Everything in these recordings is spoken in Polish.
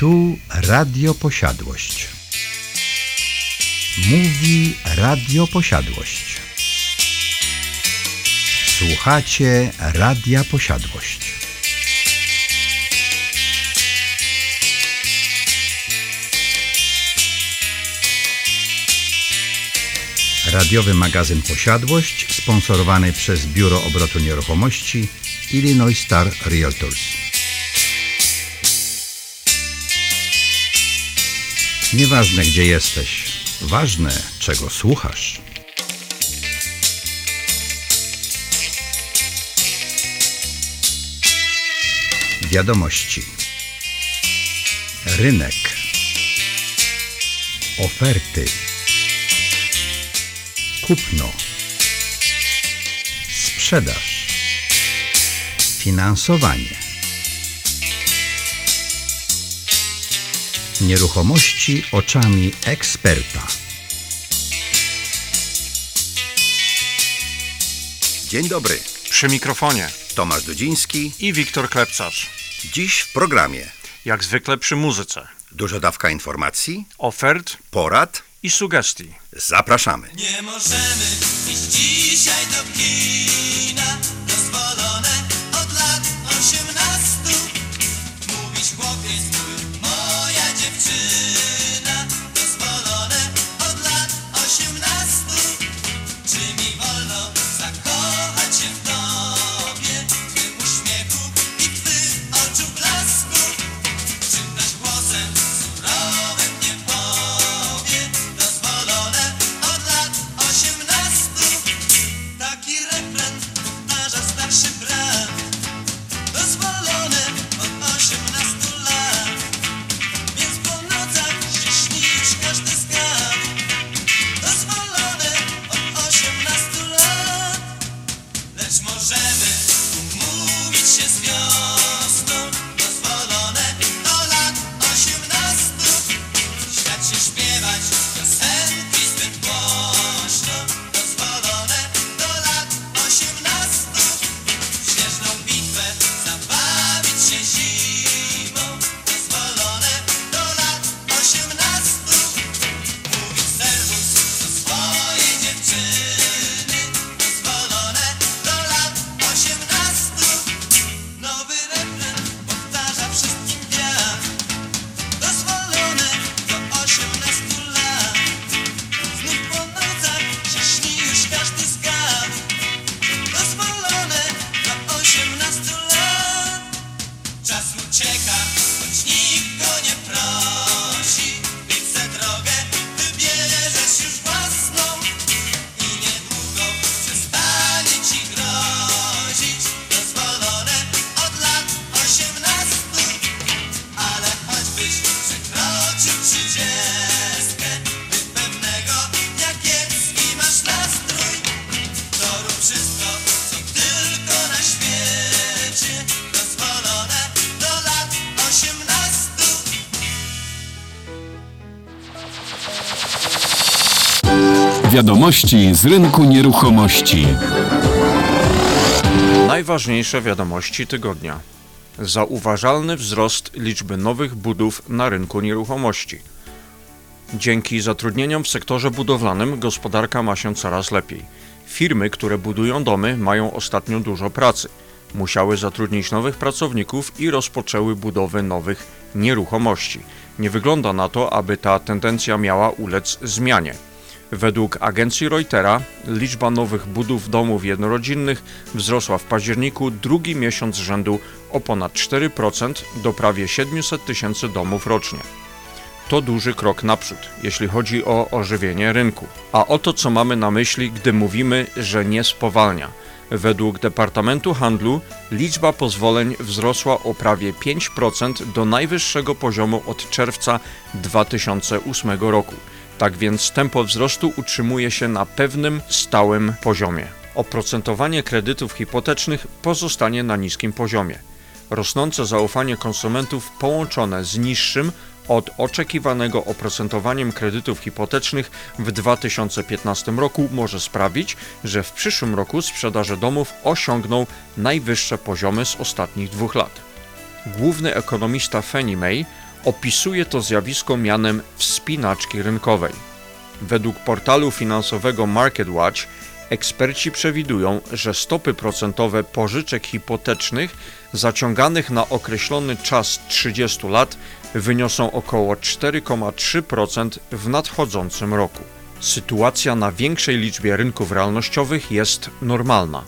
Tu Radio Posiadłość. Mówi Radio Posiadłość. Słuchacie Radia Posiadłość. Radiowy magazyn Posiadłość sponsorowany przez Biuro Obrotu Nieruchomości Illinois Star Realtors. Nieważne gdzie jesteś, ważne czego słuchasz. Wiadomości. Rynek. Oferty. Kupno. Sprzedaż. Finansowanie. Nieruchomości oczami eksperta. Dzień dobry. Przy mikrofonie Tomasz Dudziński. i Wiktor Klepcarz. Dziś w programie Jak zwykle przy muzyce. duża dawka informacji, Ofert porad. i sugestii. Zapraszamy. Nie możemy iść dzisiaj do kina Wiadomości z rynku nieruchomości. Najważniejsze wiadomości tygodnia. Zauważalny wzrost liczby nowych budów na rynku nieruchomości. Dzięki zatrudnieniom w sektorze budowlanym gospodarka ma się coraz lepiej. Firmy, które budują domy, mają ostatnio dużo pracy. Musiały zatrudnić nowych pracowników i rozpoczęły budowę nowych nieruchomości. Nie wygląda na to, aby ta tendencja miała ulec zmianie. Według agencji Reutera liczba nowych budów domów jednorodzinnych wzrosła w październiku drugi miesiąc rzędu o ponad 4% do prawie 700 tysięcy domów rocznie. To duży krok naprzód, jeśli chodzi o ożywienie rynku. A oto co mamy na myśli, gdy mówimy, że nie spowalnia. Według Departamentu Handlu liczba pozwoleń wzrosła o prawie 5% do najwyższego poziomu od czerwca 2008 roku. Tak więc tempo wzrostu utrzymuje się na pewnym stałym poziomie. Oprocentowanie kredytów hipotecznych pozostanie na niskim poziomie. Rosnące zaufanie konsumentów połączone z niższym od oczekiwanego oprocentowaniem kredytów hipotecznych w 2015 roku może sprawić, że w przyszłym roku sprzedaże domów osiągną najwyższe poziomy z ostatnich dwóch lat. Główny ekonomista Fannie Mae opisuje to zjawisko mianem wspinaczki rynkowej. Według portalu finansowego MarketWatch eksperci przewidują, że stopy procentowe pożyczek hipotecznych zaciąganych na określony czas 30 lat wyniosą około 4,3% w nadchodzącym roku. Sytuacja na większej liczbie rynków realnościowych jest normalna.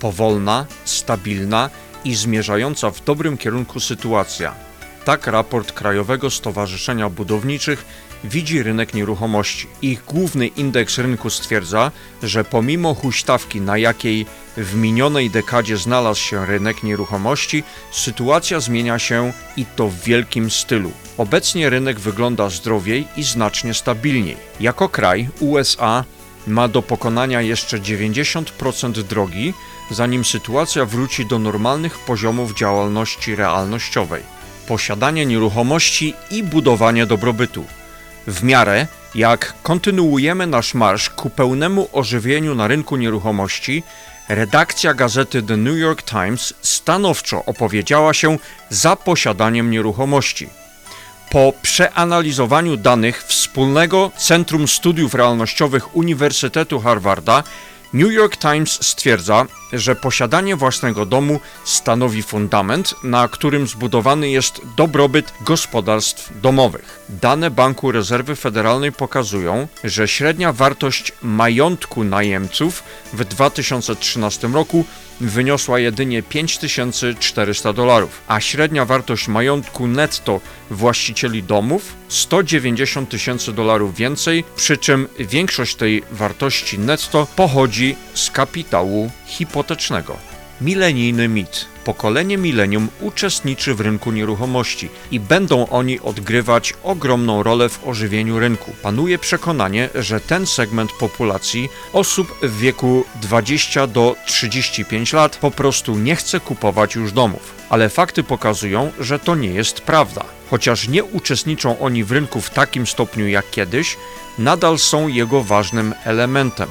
Powolna, stabilna i zmierzająca w dobrym kierunku sytuacja. Tak raport Krajowego Stowarzyszenia Budowniczych widzi rynek nieruchomości. Ich główny indeks rynku stwierdza, że pomimo huśtawki, na jakiej w minionej dekadzie znalazł się rynek nieruchomości, sytuacja zmienia się i to w wielkim stylu. Obecnie rynek wygląda zdrowiej i znacznie stabilniej. Jako kraj USA ma do pokonania jeszcze 90% drogi, zanim sytuacja wróci do normalnych poziomów działalności realnościowej. Posiadanie nieruchomości i budowanie dobrobytu. W miarę jak kontynuujemy nasz marsz ku pełnemu ożywieniu na rynku nieruchomości, redakcja gazety The New York Times stanowczo opowiedziała się za posiadaniem nieruchomości. Po przeanalizowaniu danych wspólnego Centrum Studiów Realnościowych Uniwersytetu Harvarda, New York Times stwierdza, że posiadanie własnego domu stanowi fundament, na którym zbudowany jest dobrobyt gospodarstw domowych. Dane Banku Rezerwy Federalnej pokazują, że średnia wartość majątku najemców w 2013 roku wyniosła jedynie 5400 dolarów, a średnia wartość majątku netto właścicieli domów 190 tysięcy dolarów więcej, przy czym większość tej wartości netto pochodzi z kapitału hipotecznego. Milenijny mit. Pokolenie milenium uczestniczy w rynku nieruchomości i będą oni odgrywać ogromną rolę w ożywieniu rynku. Panuje przekonanie, że ten segment populacji osób w wieku 20 do 35 lat po prostu nie chce kupować już domów. Ale fakty pokazują, że to nie jest prawda. Chociaż nie uczestniczą oni w rynku w takim stopniu jak kiedyś, nadal są jego ważnym elementem.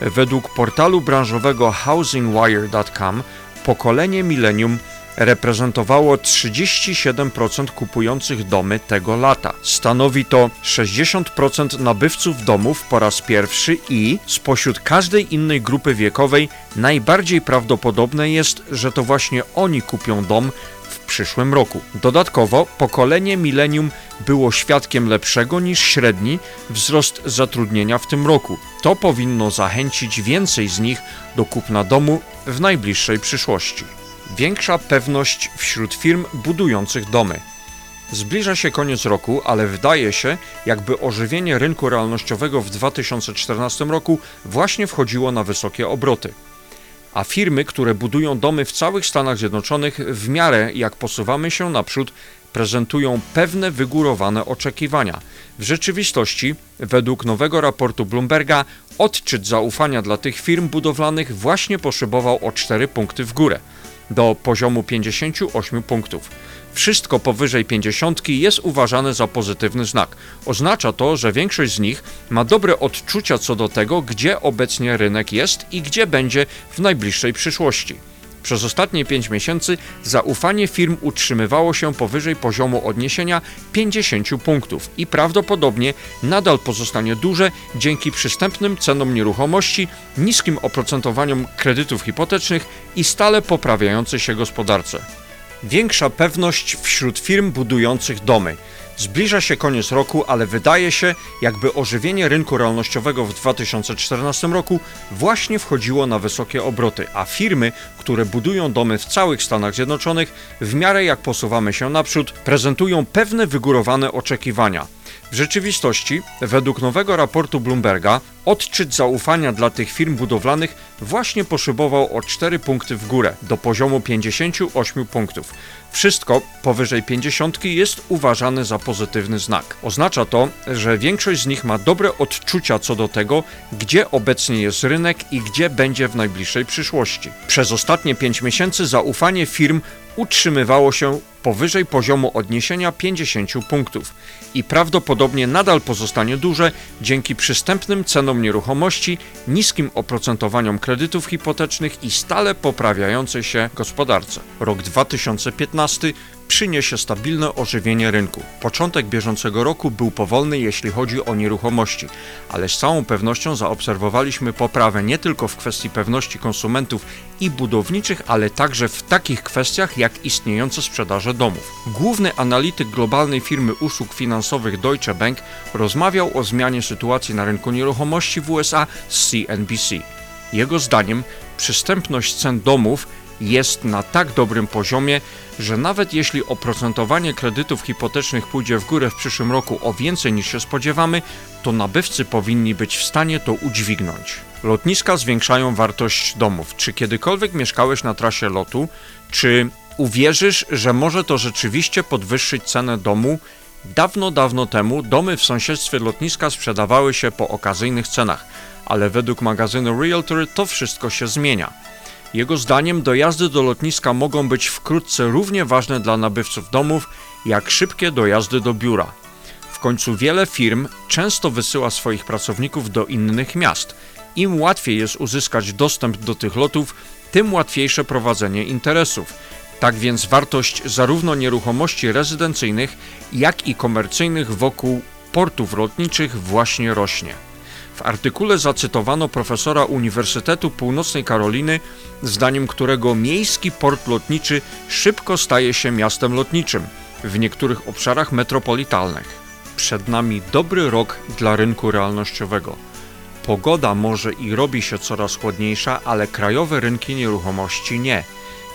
Według portalu branżowego housingwire.com pokolenie milenium reprezentowało 37% kupujących domy tego lata. Stanowi to 60% nabywców domów po raz pierwszy i spośród każdej innej grupy wiekowej najbardziej prawdopodobne jest, że to właśnie oni kupią dom przyszłym roku. Dodatkowo pokolenie milenium było świadkiem lepszego niż średni wzrost zatrudnienia w tym roku. To powinno zachęcić więcej z nich do kupna domu w najbliższej przyszłości. Większa pewność wśród firm budujących domy. Zbliża się koniec roku, ale wydaje się, jakby ożywienie rynku realnościowego w 2014 roku właśnie wchodziło na wysokie obroty a firmy, które budują domy w całych Stanach Zjednoczonych, w miarę jak posuwamy się naprzód, prezentują pewne wygórowane oczekiwania. W rzeczywistości, według nowego raportu Bloomberga, odczyt zaufania dla tych firm budowlanych właśnie poszybował o 4 punkty w górę, do poziomu 58 punktów. Wszystko powyżej 50 jest uważane za pozytywny znak. Oznacza to, że większość z nich ma dobre odczucia co do tego, gdzie obecnie rynek jest i gdzie będzie w najbliższej przyszłości. Przez ostatnie 5 miesięcy zaufanie firm utrzymywało się powyżej poziomu odniesienia 50 punktów i prawdopodobnie nadal pozostanie duże dzięki przystępnym cenom nieruchomości, niskim oprocentowaniom kredytów hipotecznych i stale poprawiającej się gospodarce. Większa pewność wśród firm budujących domy. Zbliża się koniec roku, ale wydaje się, jakby ożywienie rynku realnościowego w 2014 roku właśnie wchodziło na wysokie obroty, a firmy, które budują domy w całych Stanach Zjednoczonych, w miarę jak posuwamy się naprzód, prezentują pewne wygórowane oczekiwania. W rzeczywistości, według nowego raportu Bloomberga, odczyt zaufania dla tych firm budowlanych właśnie poszybował o 4 punkty w górę, do poziomu 58 punktów. Wszystko powyżej 50 jest uważane za pozytywny znak. Oznacza to, że większość z nich ma dobre odczucia co do tego, gdzie obecnie jest rynek i gdzie będzie w najbliższej przyszłości. Przez ostatnie 5 miesięcy zaufanie firm utrzymywało się powyżej poziomu odniesienia 50 punktów i prawdopodobnie nadal pozostanie duże dzięki przystępnym cenom nieruchomości, niskim oprocentowaniom kredytów hipotecznych i stale poprawiającej się gospodarce. Rok 2015 przyniesie stabilne ożywienie rynku. Początek bieżącego roku był powolny, jeśli chodzi o nieruchomości, ale z całą pewnością zaobserwowaliśmy poprawę nie tylko w kwestii pewności konsumentów i budowniczych, ale także w takich kwestiach jak istniejące sprzedaże domów. Główny analityk globalnej firmy usług finansowych Deutsche Bank rozmawiał o zmianie sytuacji na rynku nieruchomości w USA z CNBC. Jego zdaniem przystępność cen domów jest na tak dobrym poziomie, że nawet jeśli oprocentowanie kredytów hipotecznych pójdzie w górę w przyszłym roku o więcej niż się spodziewamy, to nabywcy powinni być w stanie to udźwignąć. Lotniska zwiększają wartość domów. Czy kiedykolwiek mieszkałeś na trasie lotu? Czy uwierzysz, że może to rzeczywiście podwyższyć cenę domu? Dawno, dawno temu domy w sąsiedztwie lotniska sprzedawały się po okazyjnych cenach, ale według magazynu Realtor to wszystko się zmienia. Jego zdaniem dojazdy do lotniska mogą być wkrótce równie ważne dla nabywców domów, jak szybkie dojazdy do biura. W końcu wiele firm często wysyła swoich pracowników do innych miast. Im łatwiej jest uzyskać dostęp do tych lotów, tym łatwiejsze prowadzenie interesów. Tak więc wartość zarówno nieruchomości rezydencyjnych, jak i komercyjnych wokół portów lotniczych właśnie rośnie. W artykule zacytowano profesora Uniwersytetu Północnej Karoliny, zdaniem którego miejski port lotniczy szybko staje się miastem lotniczym w niektórych obszarach metropolitalnych. Przed nami dobry rok dla rynku realnościowego. Pogoda może i robi się coraz chłodniejsza, ale krajowe rynki nieruchomości nie.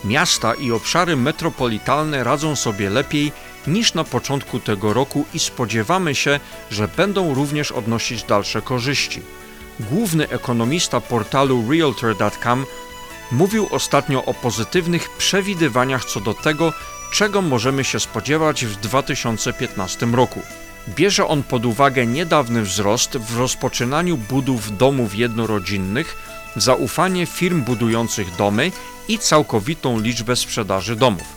Miasta i obszary metropolitalne radzą sobie lepiej niż na początku tego roku i spodziewamy się, że będą również odnosić dalsze korzyści. Główny ekonomista portalu Realtor.com mówił ostatnio o pozytywnych przewidywaniach co do tego, czego możemy się spodziewać w 2015 roku. Bierze on pod uwagę niedawny wzrost w rozpoczynaniu budów domów jednorodzinnych, zaufanie firm budujących domy i całkowitą liczbę sprzedaży domów.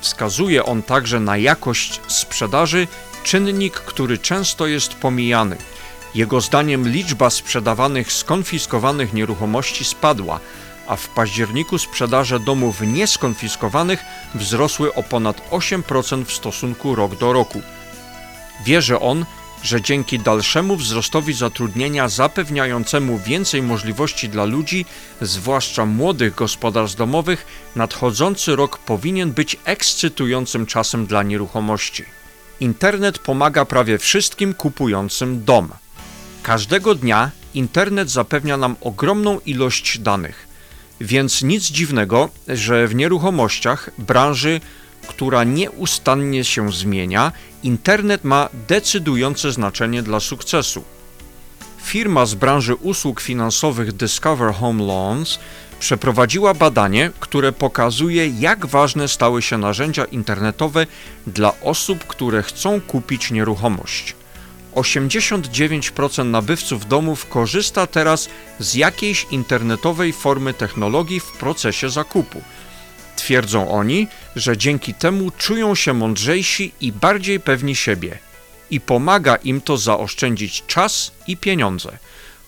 Wskazuje on także na jakość sprzedaży, czynnik, który często jest pomijany. Jego zdaniem liczba sprzedawanych skonfiskowanych nieruchomości spadła, a w październiku sprzedaże domów nieskonfiskowanych wzrosły o ponad 8% w stosunku rok do roku. Wierzy on, że dzięki dalszemu wzrostowi zatrudnienia zapewniającemu więcej możliwości dla ludzi, zwłaszcza młodych gospodarstw domowych, nadchodzący rok powinien być ekscytującym czasem dla nieruchomości. Internet pomaga prawie wszystkim kupującym dom. Każdego dnia internet zapewnia nam ogromną ilość danych, więc nic dziwnego, że w nieruchomościach, branży, która nieustannie się zmienia, internet ma decydujące znaczenie dla sukcesu. Firma z branży usług finansowych Discover Home Loans przeprowadziła badanie, które pokazuje, jak ważne stały się narzędzia internetowe dla osób, które chcą kupić nieruchomość. 89% nabywców domów korzysta teraz z jakiejś internetowej formy technologii w procesie zakupu. Twierdzą oni, że dzięki temu czują się mądrzejsi i bardziej pewni siebie i pomaga im to zaoszczędzić czas i pieniądze.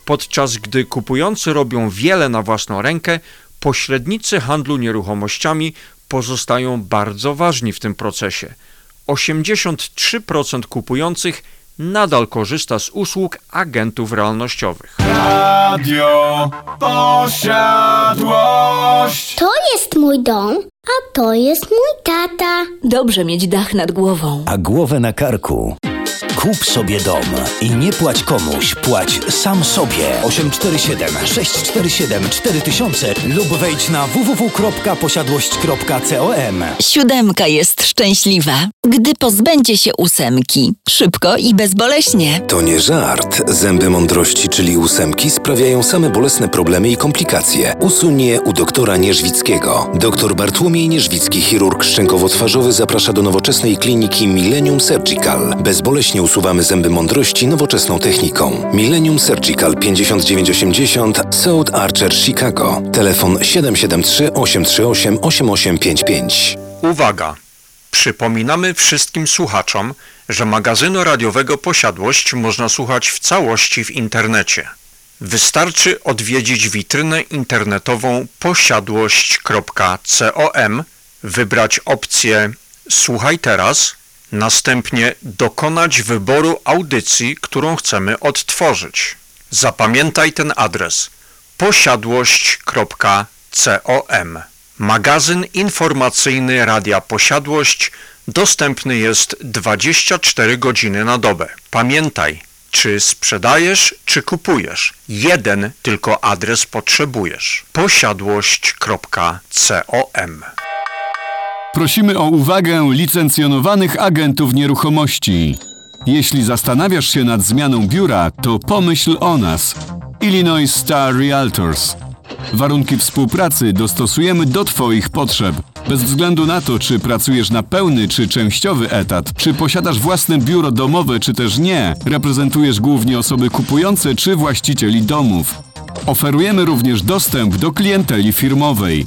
Podczas gdy kupujący robią wiele na własną rękę, pośrednicy handlu nieruchomościami pozostają bardzo ważni w tym procesie. 83% kupujących nadal korzysta z usług agentów realnościowych. Radio Posiadłość. To jest mój dom, a to jest mój tata. Dobrze mieć dach nad głową. a głowę na karku. Kup sobie dom i nie płać komuś, płać sam sobie. 847 647 4000 lub wejdź na www.posiadłość.com. Siódemka jest szczęśliwa, gdy pozbędzie się ósemki. Szybko i bezboleśnie. To nie żart. Zęby mądrości, czyli ósemki, sprawiają same bolesne problemy i komplikacje. Usuń je u doktora Nierzwickiego. Doktor Bartłomiej Nierzwicki, chirurg szczękowo-twarzowy, zaprasza do nowoczesnej kliniki Millennium Surgical. Bezboleśnie usuwamy zęby mądrości nowoczesną techniką. Millennium Surgical 5980 South Archer, Chicago. Telefon 773 838 8855. Uwaga! Przypominamy wszystkim słuchaczom, że magazynu radiowego Posiadłość można słuchać w całości w internecie. Wystarczy odwiedzić witrynę internetową posiadłość.com, wybrać opcję Słuchaj teraz, następnie dokonać wyboru audycji, którą chcemy odtworzyć. Zapamiętaj ten adres posiadłość.com. Magazyn informacyjny Radia Posiadłość dostępny jest 24 godziny na dobę. Pamiętaj, czy sprzedajesz, czy kupujesz. Jeden tylko adres potrzebujesz. posiadłość.com. Prosimy o uwagę licencjonowanych agentów nieruchomości. Jeśli zastanawiasz się nad zmianą biura, to pomyśl o nas. Illinois Star Realtors. Warunki współpracy dostosujemy do Twoich potrzeb. Bez względu na to, czy pracujesz na pełny czy częściowy etat, czy posiadasz własne biuro domowe, czy też nie, reprezentujesz głównie osoby kupujące czy właścicieli domów. Oferujemy również dostęp do klienteli firmowej.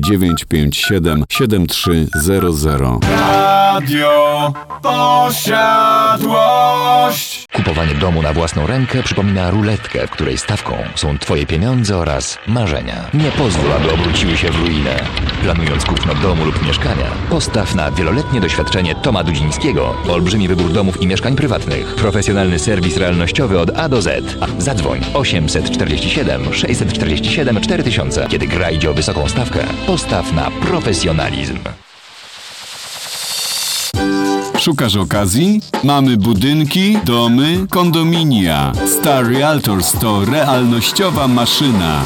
957 7300 Radio Posiadłość. Kupowanie domu na własną rękę przypomina ruletkę, w której stawką są Twoje pieniądze oraz marzenia. Nie pozwól, aby obróciły się w ruinę. Planując kupno domu lub mieszkania, postaw na wieloletnie doświadczenie Toma Dudzińskiego, olbrzymi wybór domów i mieszkań prywatnych, profesjonalny serwis realnościowy od A do Z. Zadzwoń 847 647 4000. Kiedy gra idzie o wysoką stawkę, postaw na profesjonalizm. Szukasz okazji? Mamy budynki, domy, kondominia. Star Realtors to realnościowa maszyna.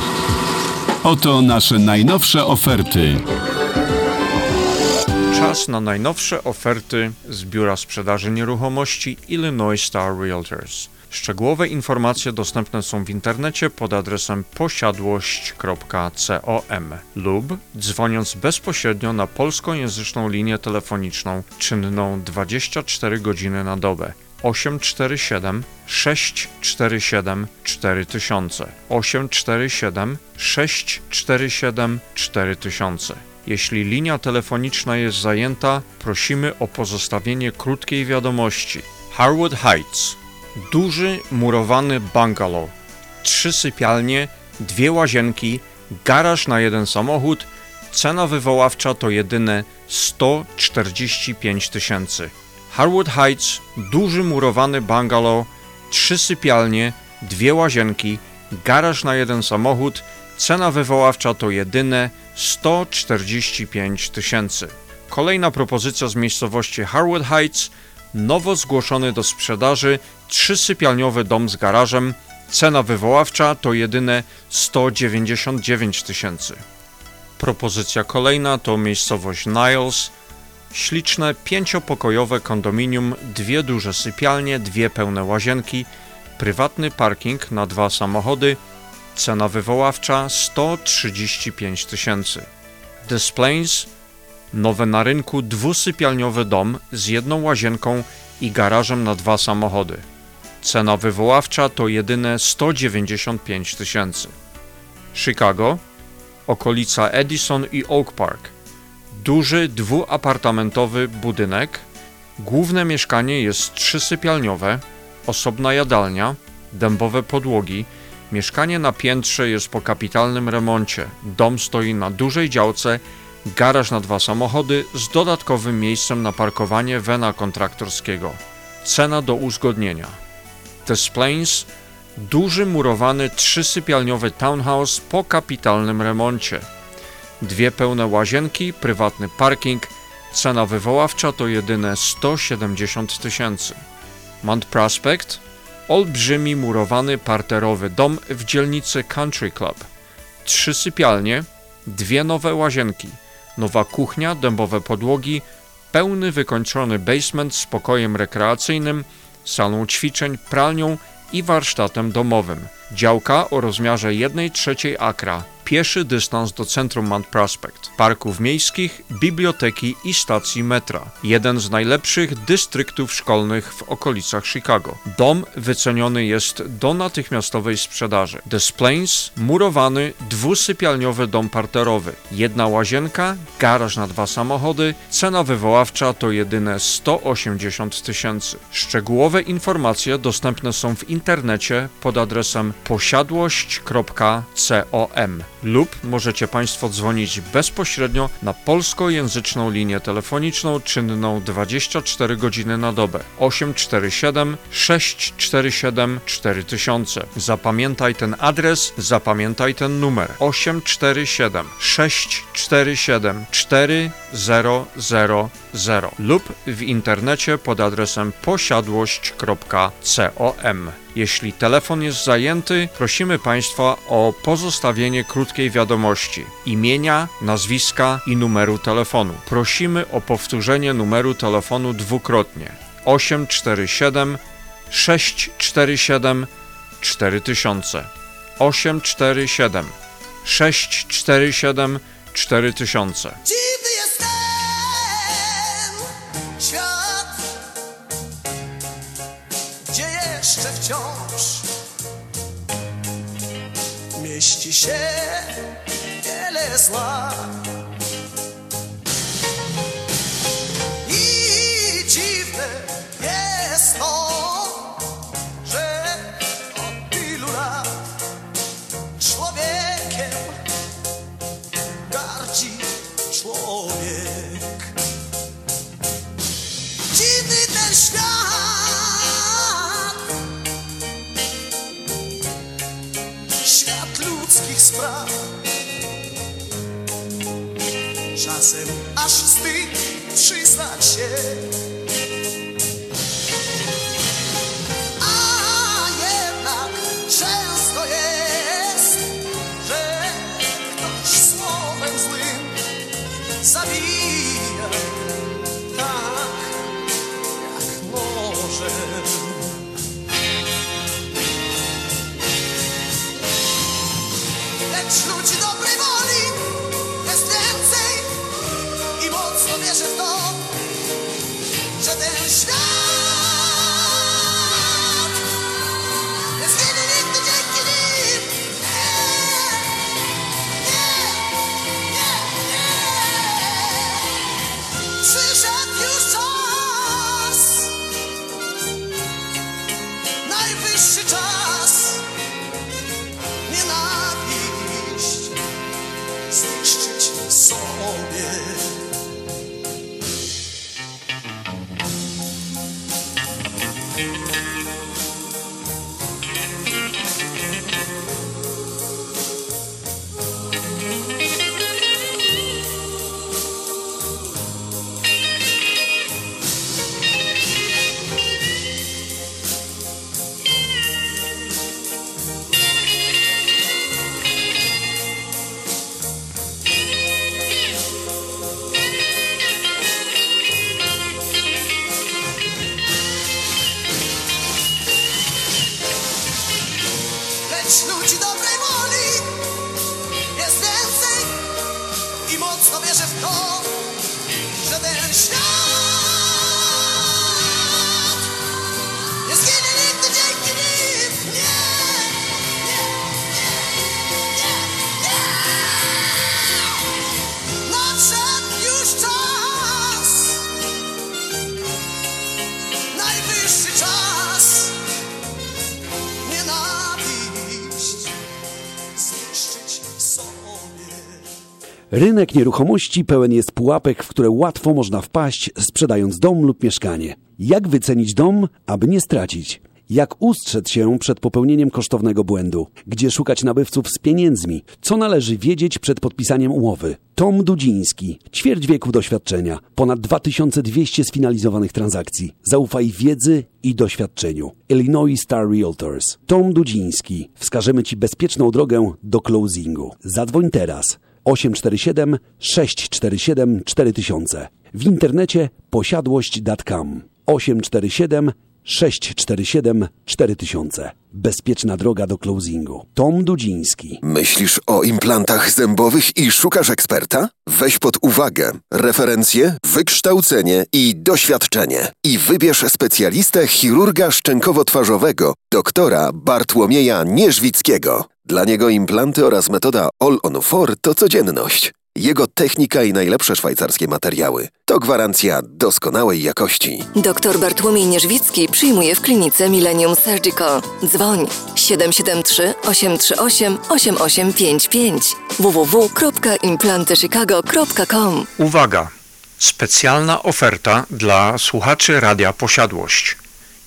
Oto nasze najnowsze oferty. Czas na najnowsze oferty z Biura Sprzedaży Nieruchomości Illinois Star Realtors. Szczegółowe informacje dostępne są w internecie pod adresem posiadłość.com lub dzwoniąc bezpośrednio na polskojęzyczną linię telefoniczną czynną 24 godziny na dobę. 847 647 4000 847 647 4000 Jeśli linia telefoniczna jest zajęta, prosimy o pozostawienie krótkiej wiadomości. Harwood Heights Duży murowany bungalow. Trzy sypialnie, dwie łazienki, garaż na jeden samochód. Cena wywoławcza to jedyne 145 tysięcy. Harwood Heights, duży murowany bungalow, trzy sypialnie, dwie łazienki, garaż na jeden samochód. Cena wywoławcza to jedyne 145 tysięcy. Kolejna propozycja z miejscowości Harwood Heights nowo zgłoszony do sprzedaży trzysypialniowy dom z garażem. Cena wywoławcza to jedyne 199 tysięcy. Propozycja kolejna to miejscowość Niles. Śliczne pięciopokojowe kondominium, dwie duże sypialnie, dwie pełne łazienki, prywatny parking na dwa samochody. Cena wywoławcza 135 tysięcy. Des Nowy na rynku dwusypialniowy dom z jedną łazienką i garażem na dwa samochody. Cena wywoławcza to jedyne 195 tysięcy. Chicago, okolica Edison i Oak Park. Duży dwuapartamentowy budynek. Główne mieszkanie jest trzysypialniowe, osobna jadalnia, dębowe podłogi. Mieszkanie na piętrze jest po kapitalnym remoncie. Dom stoi na dużej działce garaż na dwa samochody z dodatkowym miejscem na parkowanie wena kontraktorskiego. Cena do uzgodnienia. Des Plains duży murowany trzysypialniowy townhouse po kapitalnym remoncie. Dwie pełne łazienki, prywatny parking, cena wywoławcza to jedyne 170 tysięcy. Mount Prospect olbrzymi murowany parterowy dom w dzielnicy Country Club. Trzy sypialnie, dwie nowe łazienki – nowa kuchnia, dębowe podłogi, pełny wykończony basement z pokojem rekreacyjnym, salą ćwiczeń, pralnią i warsztatem domowym. Działka o rozmiarze 1,3 akra, pieszy dystans do centrum Mount Prospect, parków miejskich, biblioteki i stacji metra. Jeden z najlepszych dystryktów szkolnych w okolicach Chicago. Dom wyceniony jest do natychmiastowej sprzedaży. Des Plains, murowany, dwusypialniowy dom parterowy. Jedna łazienka, garaż na dwa samochody, cena wywoławcza to jedyne 180 tysięcy. Szczegółowe informacje dostępne są w internecie pod adresem posiadłość.com lub możecie Państwo dzwonić bezpośrednio na polskojęzyczną linię telefoniczną czynną 24 godziny na dobę 847 647 4000. Zapamiętaj ten adres, zapamiętaj ten numer 847 647 4000 lub w internecie pod adresem posiadłość.com. Jeśli telefon jest zajęty, prosimy Państwa o pozostawienie krótkiej wiadomości, imienia, nazwiska i numeru telefonu. Prosimy o powtórzenie numeru telefonu dwukrotnie 847 647 4000 847 647 4000 jeszcze wciąż mieści się wiele zła. Wstyd przyznać się. Rynek nieruchomości pełen jest pułapek, w które łatwo można wpaść, sprzedając dom lub mieszkanie. Jak wycenić dom, aby nie stracić? Jak ustrzec się przed popełnieniem kosztownego błędu? Gdzie szukać nabywców z pieniędzmi? Co należy wiedzieć przed podpisaniem umowy? Tom Dudziński, ćwierć wieku doświadczenia, ponad 2200 sfinalizowanych transakcji. Zaufaj wiedzy i doświadczeniu. Illinois Star Realtors. Tom Dudziński. Wskażemy Ci bezpieczną drogę do closingu. Zadzwoń teraz 847 647 4000. W internecie posiadłość.com 847 647 4000. Bezpieczna droga do closingu. Tom Dudziński. Myślisz o implantach zębowych i szukasz eksperta? Weź pod uwagę referencje, wykształcenie i doświadczenie. I wybierz specjalistę chirurga szczękowo-twarzowego, doktora Bartłomieja Nierzwickiego. Dla niego implanty oraz metoda All on 4 to codzienność. Jego technika i najlepsze szwajcarskie materiały to gwarancja doskonałej jakości. Dr Bartłomiej Nierzwicki przyjmuje w klinice Millennium Surgical. Dzwoń 773 838 8855 www.implantychicago.com Uwaga! Specjalna oferta dla słuchaczy Radia Posiadłość.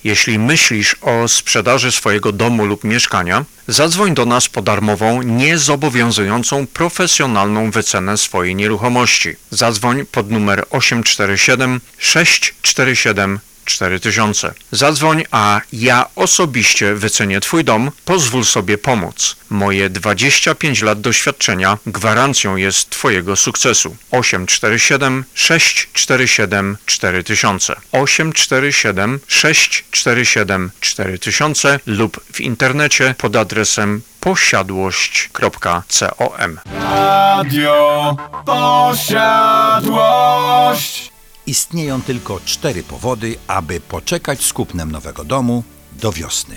Jeśli myślisz o sprzedaży swojego domu lub mieszkania, zadzwoń do nas po darmową, niezobowiązującą profesjonalną wycenę swojej nieruchomości. Zadzwoń pod numer 847 647 4000. Zadzwoń, a ja osobiście wycenię Twój dom, pozwól sobie pomóc. Moje 25 lat doświadczenia gwarancją jest Twojego sukcesu. 847 647 4000 847 647 4000 lub w internecie pod adresem posiadłość.com Radio Posiadłość. Istnieją tylko cztery powody, aby poczekać z kupnem nowego domu do wiosny.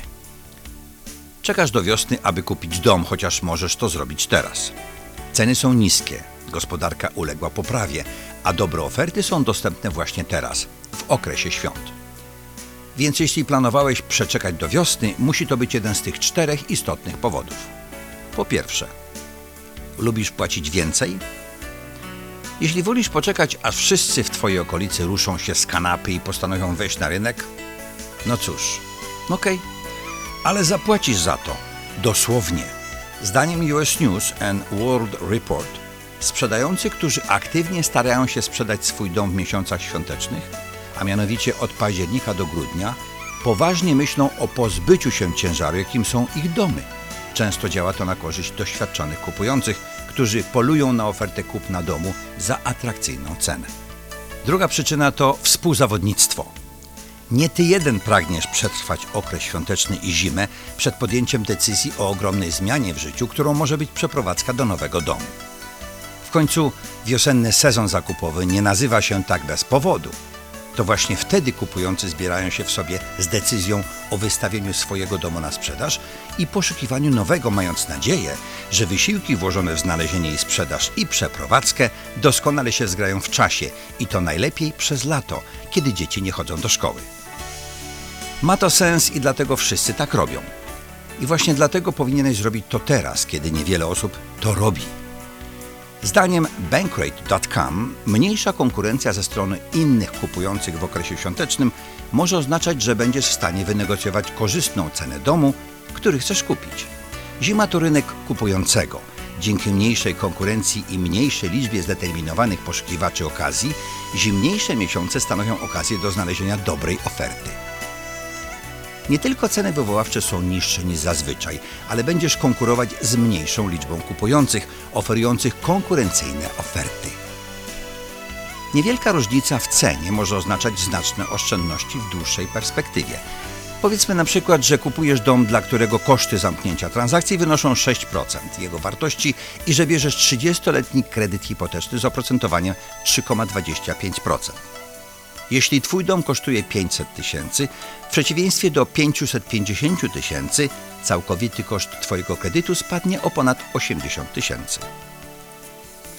Czekasz do wiosny, aby kupić dom, chociaż możesz to zrobić teraz. Ceny są niskie, gospodarka uległa poprawie, a dobre oferty są dostępne właśnie teraz, w okresie świąt. Więc jeśli planowałeś przeczekać do wiosny, musi to być jeden z tych czterech istotnych powodów. Po pierwsze, lubisz płacić więcej? Jeśli wolisz poczekać, aż wszyscy w Twojej okolicy ruszą się z kanapy i postanowią wejść na rynek, no cóż, okej, ale zapłacisz za to, dosłownie. Zdaniem US News and World Report, sprzedający, którzy aktywnie starają się sprzedać swój dom w miesiącach świątecznych, a mianowicie od października do grudnia, poważnie myślą o pozbyciu się ciężaru, jakim są ich domy. Często działa to na korzyść doświadczonych kupujących, którzy polują na ofertę kupna domu za atrakcyjną cenę. Druga przyczyna to współzawodnictwo. Nie ty jeden pragniesz przetrwać okres świąteczny i zimę przed podjęciem decyzji o ogromnej zmianie w życiu, którą może być przeprowadzka do nowego domu. W końcu wiosenny sezon zakupowy nie nazywa się tak bez powodu. To właśnie wtedy kupujący zbierają się w sobie z decyzją o wystawieniu swojego domu na sprzedaż i poszukiwaniu nowego, mając nadzieję, że wysiłki włożone w znalezienie i sprzedaż i przeprowadzkę doskonale się zgrają w czasie i to najlepiej przez lato, kiedy dzieci nie chodzą do szkoły. Ma to sens i dlatego wszyscy tak robią. I właśnie dlatego powinieneś zrobić to teraz, kiedy niewiele osób to robi. Zdaniem Bankrate.com mniejsza konkurencja ze strony innych kupujących w okresie świątecznym może oznaczać, że będziesz w stanie wynegocjować korzystną cenę domu, który chcesz kupić. Zima to rynek kupującego. Dzięki mniejszej konkurencji i mniejszej liczbie zdeterminowanych poszukiwaczy okazji, zimniejsze miesiące stanowią okazję do znalezienia dobrej oferty. Nie tylko ceny wywoławcze są niższe niż zazwyczaj, ale będziesz konkurować z mniejszą liczbą kupujących, oferujących konkurencyjne oferty. Niewielka różnica w cenie może oznaczać znaczne oszczędności w dłuższej perspektywie. Powiedzmy na przykład, że kupujesz dom, dla którego koszty zamknięcia transakcji wynoszą 6% jego wartości i że bierzesz 30-letni kredyt hipoteczny z oprocentowaniem 3,25%. Jeśli Twój dom kosztuje 500 tysięcy, w przeciwieństwie do 550 tysięcy, całkowity koszt Twojego kredytu spadnie o ponad 80 tysięcy.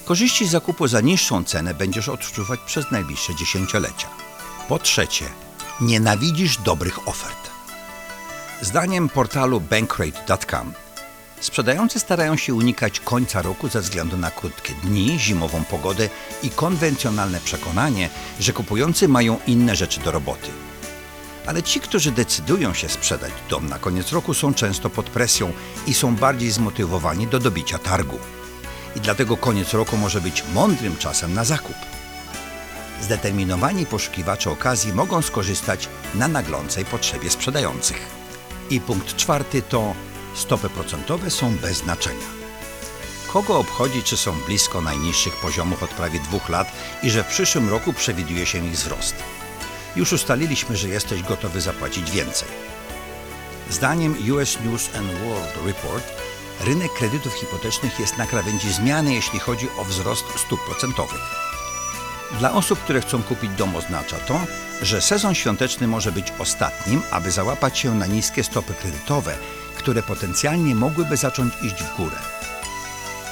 Korzyści zakupu za niższą cenę będziesz odczuwać przez najbliższe dziesięciolecia. Po trzecie, nienawidzisz dobrych ofert. Zdaniem portalu bankrate.com sprzedający starają się unikać końca roku ze względu na krótkie dni, zimową pogodę i konwencjonalne przekonanie, że kupujący mają inne rzeczy do roboty. Ale ci, którzy decydują się sprzedać dom na koniec roku, są często pod presją i są bardziej zmotywowani do dobicia targu. I dlatego koniec roku może być mądrym czasem na zakup. Zdeterminowani poszukiwacze okazji mogą skorzystać na naglącej potrzebie sprzedających. I punkt czwarty to stopy procentowe są bez znaczenia. Kogo obchodzi, czy są blisko najniższych poziomów od prawie dwóch lat i że w przyszłym roku przewiduje się ich wzrost? Już ustaliliśmy, że jesteś gotowy zapłacić więcej. Zdaniem US News and World Report rynek kredytów hipotecznych jest na krawędzi zmiany, jeśli chodzi o wzrost stóp procentowych. Dla osób, które chcą kupić dom oznacza to, że sezon świąteczny może być ostatnim, aby załapać się na niskie stopy kredytowe, które potencjalnie mogłyby zacząć iść w górę.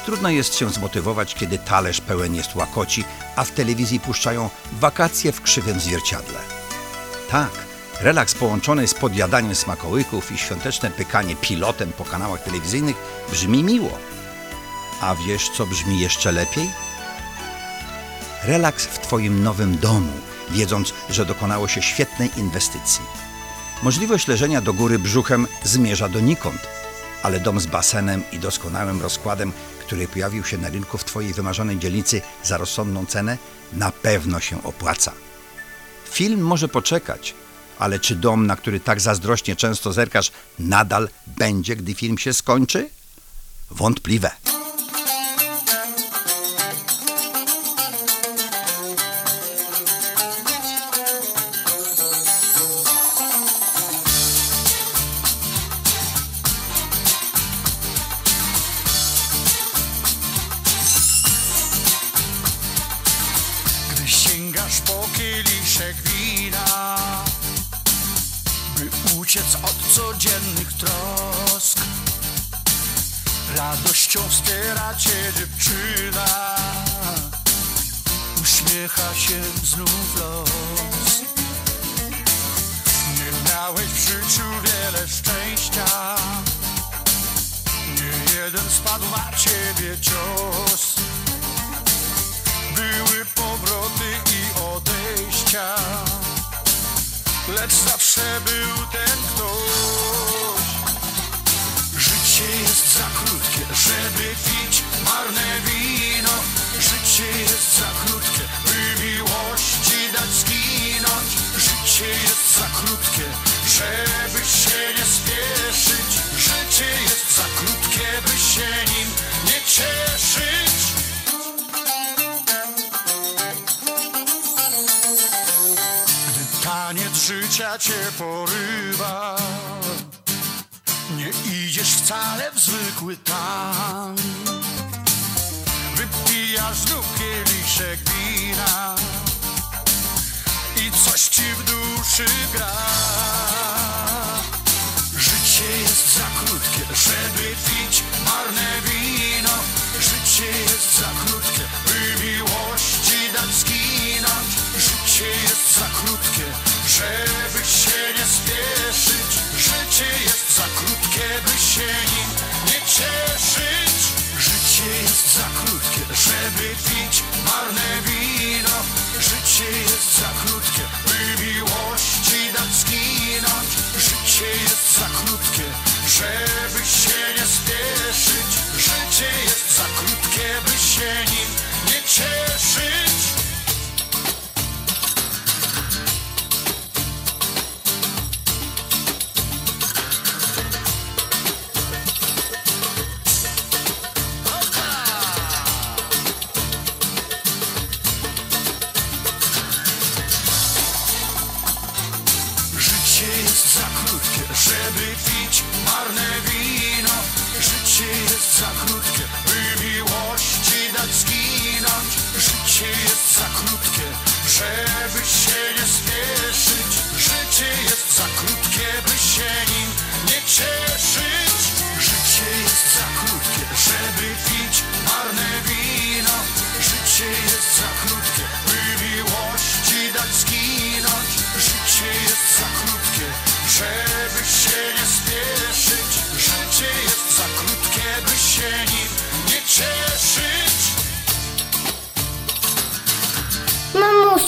Trudno jest się zmotywować, kiedy talerz pełen jest łakoci, a w telewizji puszczają wakacje w krzywym zwierciadle. Tak, relaks połączony z podjadaniem smakołyków i świąteczne pykanie pilotem po kanałach telewizyjnych brzmi miło. A wiesz, co brzmi jeszcze lepiej? Relaks w Twoim nowym domu, wiedząc, że dokonało się świetnej inwestycji. Możliwość leżenia do góry brzuchem zmierza donikąd, ale dom z basenem i doskonałym rozkładem, który pojawił się na rynku w Twojej wymarzonej dzielnicy za rozsądną cenę, na pewno się opłaca. Film może poczekać, ale czy dom, na który tak zazdrośnie często zerkasz, nadal będzie, gdy film się skończy? Wątpliwe. Wina I coś ci w duszy gra. Życie jest za krótkie, żeby pić marne wino. Życie jest za krótkie, by miłości dać zginąć. Życie jest za krótkie, żeby się nie spieszyć. Życie jest za krótkie, by się nim nie cieszyć Życie jest za krótkie, żeby pić marne wino. Życie jest za krótkie, by miłości dać zginąć. Życie jest za krótkie, żeby się nie spieszyć. Życie jest za krótkie, by się nim nie cieszyć nie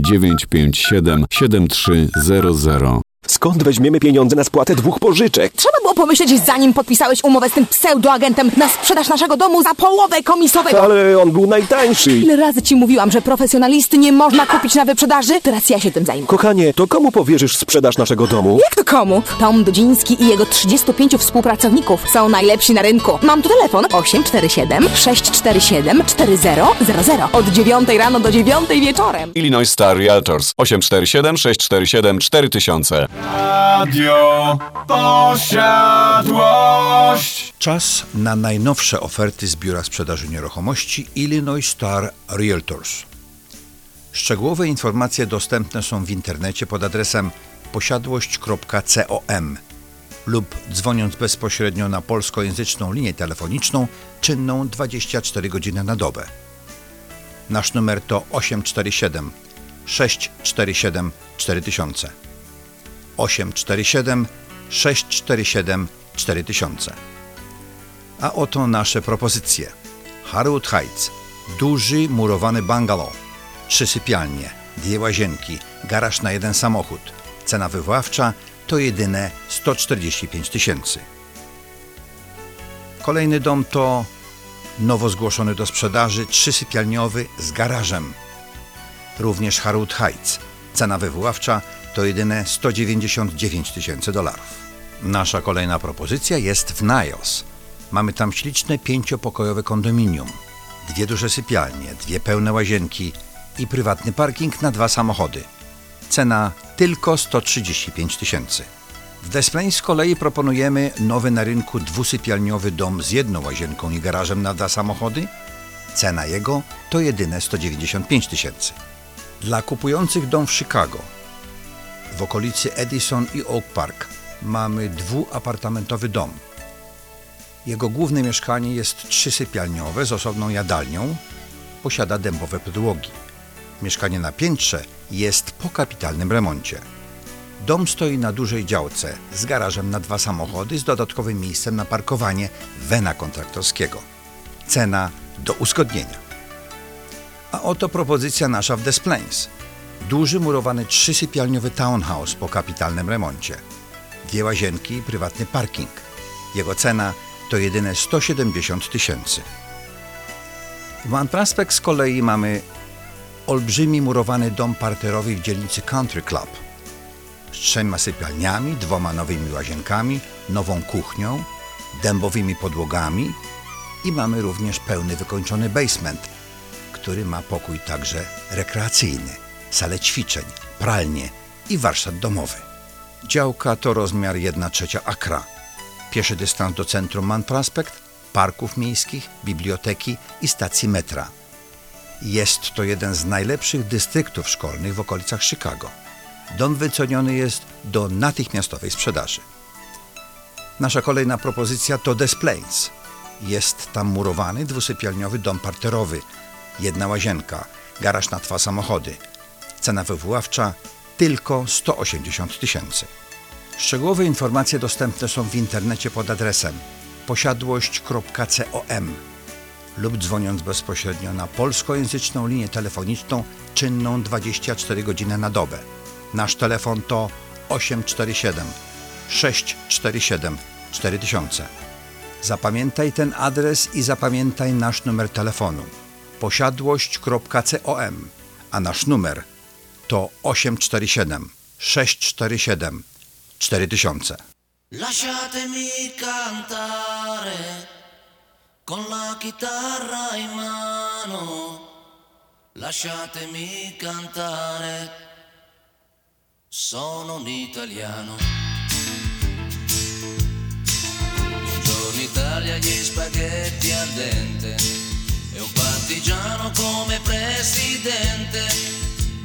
957 7300 Skąd weźmiemy pieniądze na spłatę dwóch pożyczek? Trzeba było pomyśleć, zanim podpisałeś umowę z tym pseudoagentem na sprzedaż naszego domu za połowę komisowego. Ale on był najtańszy. Ile razy ci mówiłam, że profesjonalisty nie można kupić na wyprzedaży? Teraz ja się tym zajmę. Kochanie, to komu powierzysz sprzedaż naszego domu? Jak to komu? Tom Dudziński i jego 35 współpracowników są najlepsi na rynku. Mam tu telefon 847 647 4000 od 9 rano do 9 wieczorem. Illinois Star Realtors 847 647 4000 Radio Posiadłość. Czas na najnowsze oferty z biura sprzedaży nieruchomości Illinois Star Realtors. Szczegółowe informacje dostępne są w internecie pod adresem posiadłość.com lub dzwoniąc bezpośrednio na polskojęzyczną linię telefoniczną czynną 24 godziny na dobę. Nasz numer to 847 647 4000. 847 647 4000. A oto nasze propozycje. Harwood Heights. Duży murowany bungalow. Trzy sypialnie, dwie łazienki, garaż na jeden samochód. Cena wywoławcza to jedyne 145 tysięcy. Kolejny dom to nowo zgłoszony do sprzedaży trzysypialniowy z garażem. Również Harwood Heights. Cena wywoławcza to jedyne 199 tysięcy dolarów. Nasza kolejna propozycja jest w Niles. Mamy tam śliczne pięciopokojowe kondominium, dwie duże sypialnie, dwie pełne łazienki i prywatny parking na dwa samochody. Cena tylko 135 tysięcy. W Des Plaines z kolei proponujemy nowy na rynku dwusypialniowy dom z jedną łazienką i garażem na dwa samochody. Cena jego to jedyne 195 tysięcy. Dla kupujących dom w Chicago w okolicy Edison i Oak Park mamy dwuapartamentowy dom. Jego główne mieszkanie jest trzysypialniowe z osobną jadalnią. Posiada dębowe podłogi. Mieszkanie na piętrze jest po kapitalnym remoncie. Dom stoi na dużej działce z garażem na dwa samochody z dodatkowym miejscem na parkowanie wena kontraktorskiego. Cena do uzgodnienia. A oto propozycja nasza w Des Plaines. Duży murowany trzysypialniowy townhouse po kapitalnym remoncie. Dwie łazienki i prywatny parking. Jego cena to jedyne 170 tysięcy. W Prospect z kolei mamy olbrzymi murowany dom parterowy w dzielnicy Country Club z trzema sypialniami, dwoma nowymi łazienkami, nową kuchnią, dębowymi podłogami i mamy również pełny wykończony basement, który ma pokój także rekreacyjny, salę ćwiczeń, pralnię i warsztat domowy. Działka to rozmiar 1 trzecia akra. Pieszy dystans do centrum Man Prospect, parków miejskich, biblioteki i stacji metra. Jest to jeden z najlepszych dystryktów szkolnych w okolicach Chicago. Dom wyceniony jest do natychmiastowej sprzedaży. Nasza kolejna propozycja to Des Plaines. Jest tam murowany dwusypialniowy dom parterowy, jedna łazienka, garaż na dwa samochody. Cena wywoławcza tylko 180 tysięcy. Szczegółowe informacje dostępne są w internecie pod adresem posiadłość.com lub dzwoniąc bezpośrednio na polskojęzyczną linię telefoniczną czynną 24 godziny na dobę. Nasz telefon to 847 647 4000. Zapamiętaj ten adres i zapamiętaj nasz numer telefonu posiadłość.com, a nasz numer to 847 647 4000. Lasciatemi cantare con la chitarra in mano. Lasciatemi cantare. Sono un italiano. Buongiorno Italia, gli spaghetti al dente. E un partigiano come presidente.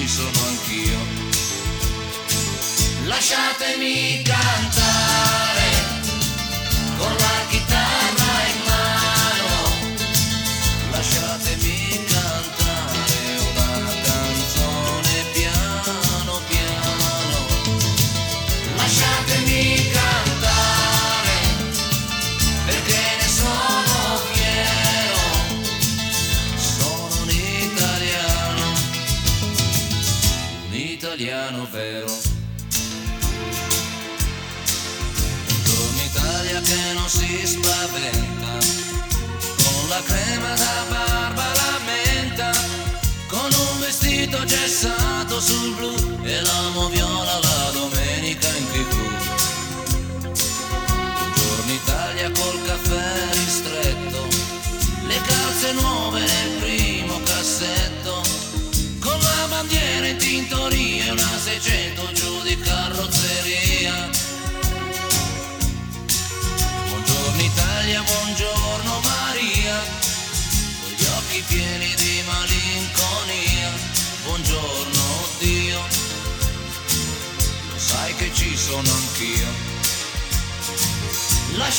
ci sono anch'io. Lasciatemi cantare el amo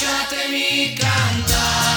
escúchate mi cantar.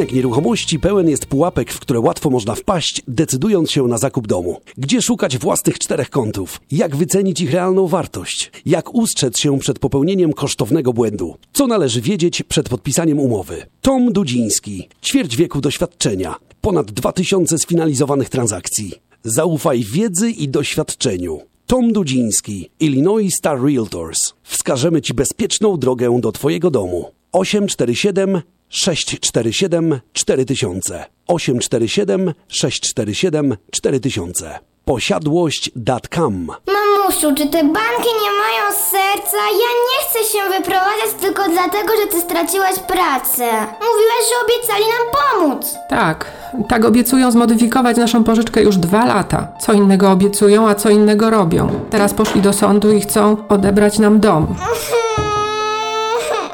Rynek nieruchomości pełen jest pułapek, w które łatwo można wpaść, decydując się na zakup domu. Gdzie szukać własnych czterech kątów? Jak wycenić ich realną wartość? Jak ustrzec się przed popełnieniem kosztownego błędu? Co należy wiedzieć przed podpisaniem umowy? Tom Dudziński, ćwierć wieku doświadczenia, ponad 2000 sfinalizowanych transakcji. Zaufaj wiedzy i doświadczeniu. Tom Dudziński, Illinois Star Realtors. Wskażemy Ci bezpieczną drogę do Twojego domu. 847 647 4000 847 647 4000 posiadłość.com Mamusiu, czy te banki nie mają serca? Ja nie chcę się wyprowadzać tylko dlatego, że ty straciłaś pracę. Mówiłaś, że obiecali nam pomóc. Tak, tak obiecują zmodyfikować naszą pożyczkę już dwa lata. Co innego obiecują, a co innego robią. Teraz poszli do sądu i chcą odebrać nam dom.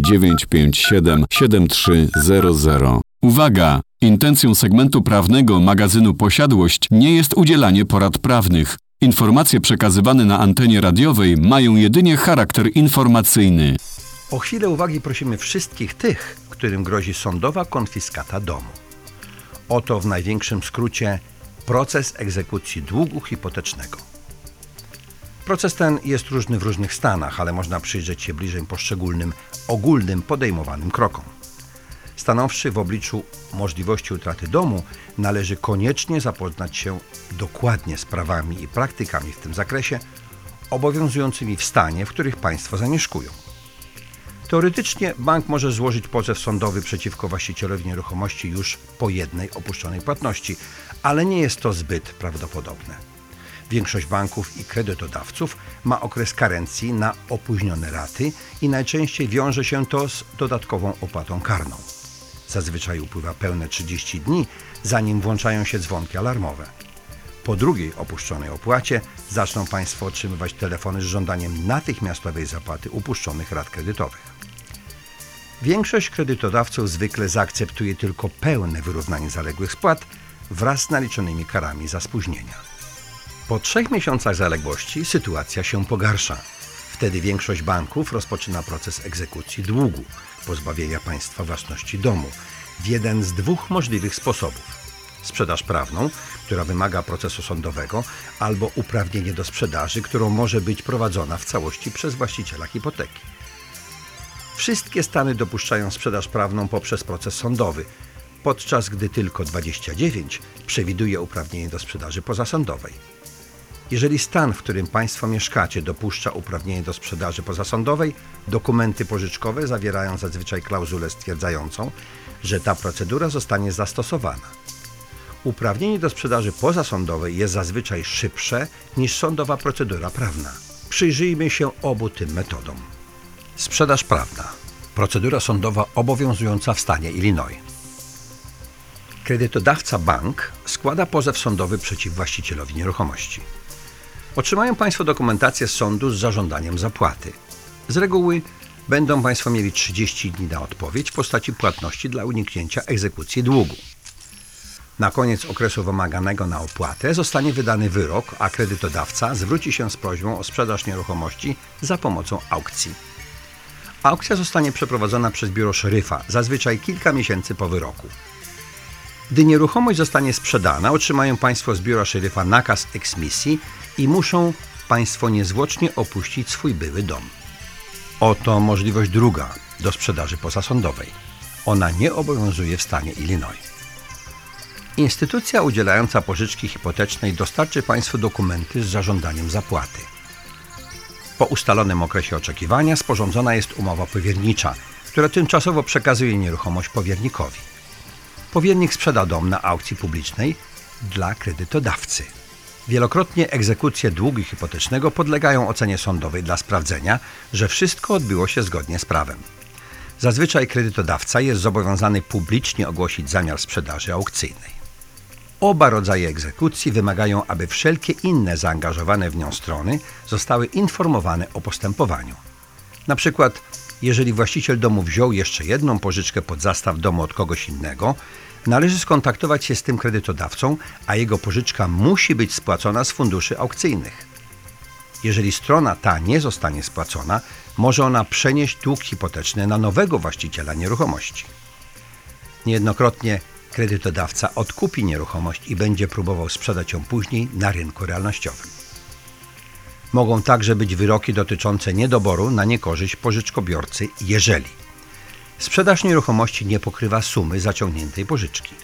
957 7300. Uwaga! Intencją segmentu prawnego magazynu Posiadłość nie jest udzielanie porad prawnych. Informacje przekazywane na antenie radiowej mają jedynie charakter informacyjny. O chwilę uwagi prosimy wszystkich tych, którym grozi sądowa konfiskata domu. Oto w największym skrócie proces egzekucji długu hipotecznego. Proces ten jest różny w różnych stanach, ale można przyjrzeć się bliżej poszczególnym ogólnym podejmowanym krokom. Stanowszy w obliczu możliwości utraty domu, należy koniecznie zapoznać się dokładnie z prawami i praktykami w tym zakresie obowiązującymi w stanie, w których państwo zamieszkują. Teoretycznie bank może złożyć pozew sądowy przeciwko właścicielowi nieruchomości już po jednej opuszczonej płatności, ale nie jest to zbyt prawdopodobne. Większość banków i kredytodawców ma okres karencji na opóźnione raty i najczęściej wiąże się to z dodatkową opłatą karną. Zazwyczaj upływa pełne 30 dni, zanim włączają się dzwonki alarmowe. Po drugiej opuszczonej opłacie zaczną Państwo otrzymywać telefony z żądaniem natychmiastowej zapłaty upuszczonych rat kredytowych. Większość kredytodawców zwykle zaakceptuje tylko pełne wyrównanie zaległych spłat wraz z naliczonymi karami za spóźnienia. Po trzech miesiącach zaległości sytuacja się pogarsza. Wtedy większość banków rozpoczyna proces egzekucji długu, pozbawienia państwa własności domu, w jeden z dwóch możliwych sposobów. Sprzedaż prawną, która wymaga procesu sądowego, albo uprawnienie do sprzedaży, którą może być prowadzona w całości przez właściciela hipoteki. Wszystkie stany dopuszczają sprzedaż prawną poprzez proces sądowy, podczas gdy tylko 29 przewiduje uprawnienie do sprzedaży pozasądowej. Jeżeli stan, w którym Państwo mieszkacie, dopuszcza uprawnienie do sprzedaży pozasądowej, dokumenty pożyczkowe zawierają zazwyczaj klauzulę stwierdzającą, że ta procedura zostanie zastosowana. Uprawnienie do sprzedaży pozasądowej jest zazwyczaj szybsze niż sądowa procedura prawna. Przyjrzyjmy się obu tym metodom. Sprzedaż prawna. Procedura sądowa obowiązująca w stanie Illinois. Kredytodawca bank składa pozew sądowy przeciw właścicielowi nieruchomości. Otrzymają Państwo dokumentację z sądu z zażądaniem zapłaty. Z reguły będą Państwo mieli 30 dni na odpowiedź w postaci płatności dla uniknięcia egzekucji długu. Na koniec okresu wymaganego na opłatę zostanie wydany wyrok, a kredytodawca zwróci się z prośbą o sprzedaż nieruchomości za pomocą aukcji. Aukcja zostanie przeprowadzona przez biuro szeryfa, zazwyczaj kilka miesięcy po wyroku. Gdy nieruchomość zostanie sprzedana, otrzymają Państwo z biura szeryfa nakaz eksmisji i muszą Państwo niezwłocznie opuścić swój były dom. Oto możliwość druga do sprzedaży pozasądowej. Ona nie obowiązuje w stanie Illinois. Instytucja udzielająca pożyczki hipotecznej dostarczy Państwu dokumenty z zażądaniem zapłaty. Po ustalonym okresie oczekiwania sporządzona jest umowa powiernicza, która tymczasowo przekazuje nieruchomość powiernikowi. Powiernik sprzeda dom na aukcji publicznej dla kredytodawcy. Wielokrotnie egzekucje długu hipotecznego podlegają ocenie sądowej dla sprawdzenia, że wszystko odbyło się zgodnie z prawem. Zazwyczaj kredytodawca jest zobowiązany publicznie ogłosić zamiar sprzedaży aukcyjnej. Oba rodzaje egzekucji wymagają, aby wszelkie inne zaangażowane w nią strony zostały informowane o postępowaniu. Na przykład, jeżeli właściciel domu wziął jeszcze jedną pożyczkę pod zastaw domu od kogoś innego, należy skontaktować się z tym kredytodawcą, a jego pożyczka musi być spłacona z funduszy aukcyjnych. Jeżeli strona ta nie zostanie spłacona, może ona przenieść dług hipoteczny na nowego właściciela nieruchomości. Niejednokrotnie kredytodawca odkupi nieruchomość i będzie próbował sprzedać ją później na rynku realnościowym. Mogą także być wyroki dotyczące niedoboru na niekorzyść pożyczkobiorcy, jeżeli sprzedaż nieruchomości nie pokrywa sumy zaciągniętej pożyczki.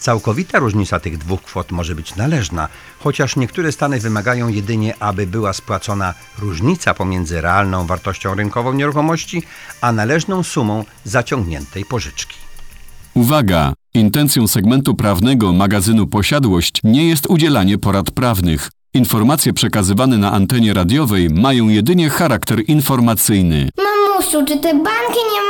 Całkowita różnica tych dwóch kwot może być należna, chociaż niektóre stany wymagają jedynie, aby była spłacona różnica pomiędzy realną wartością rynkową nieruchomości a należną sumą zaciągniętej pożyczki. Uwaga! Intencją segmentu prawnego magazynu Posiadłość nie jest udzielanie porad prawnych. Informacje przekazywane na antenie radiowej mają jedynie charakter informacyjny. Mamusiu, czy te banki nie mają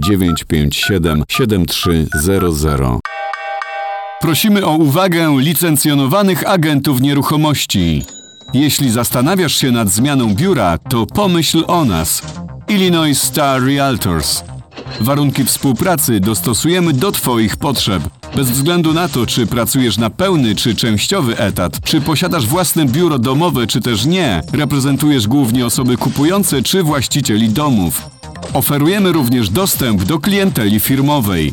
957 7300 Prosimy o uwagę licencjonowanych agentów nieruchomości. Jeśli zastanawiasz się nad zmianą biura, to pomyśl o nas. Illinois Star Realtors. Warunki współpracy dostosujemy do Twoich potrzeb. Bez względu na to, czy pracujesz na pełny czy częściowy etat, czy posiadasz własne biuro domowe, czy też nie, reprezentujesz głównie osoby kupujące czy właścicieli domów. Oferujemy również dostęp do klienteli firmowej.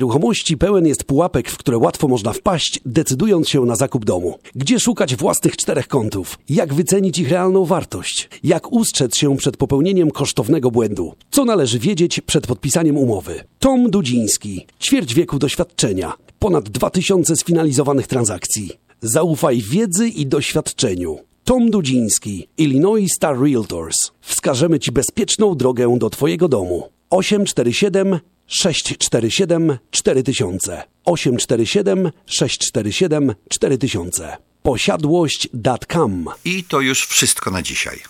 Nieruchomości pełen jest pułapek, w które łatwo można wpaść, decydując się na zakup domu. Gdzie szukać własnych czterech kątów? Jak wycenić ich realną wartość? Jak ustrzec się przed popełnieniem kosztownego błędu? Co należy wiedzieć przed podpisaniem umowy? Tom Dudziński. Ćwierć wieku doświadczenia. Ponad 2000 sfinalizowanych transakcji. Zaufaj wiedzy i doświadczeniu. Tom Dudziński, Illinois Star Realtors. Wskażemy Ci bezpieczną drogę do Twojego domu. 847 647 4000 847 647 4000 posiadłość.com I to już wszystko na dzisiaj.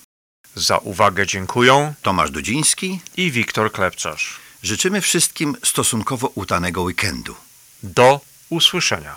Za uwagę dziękuję Tomasz Dudziński i Wiktor Klepcarz. Życzymy wszystkim stosunkowo udanego weekendu. Do usłyszenia.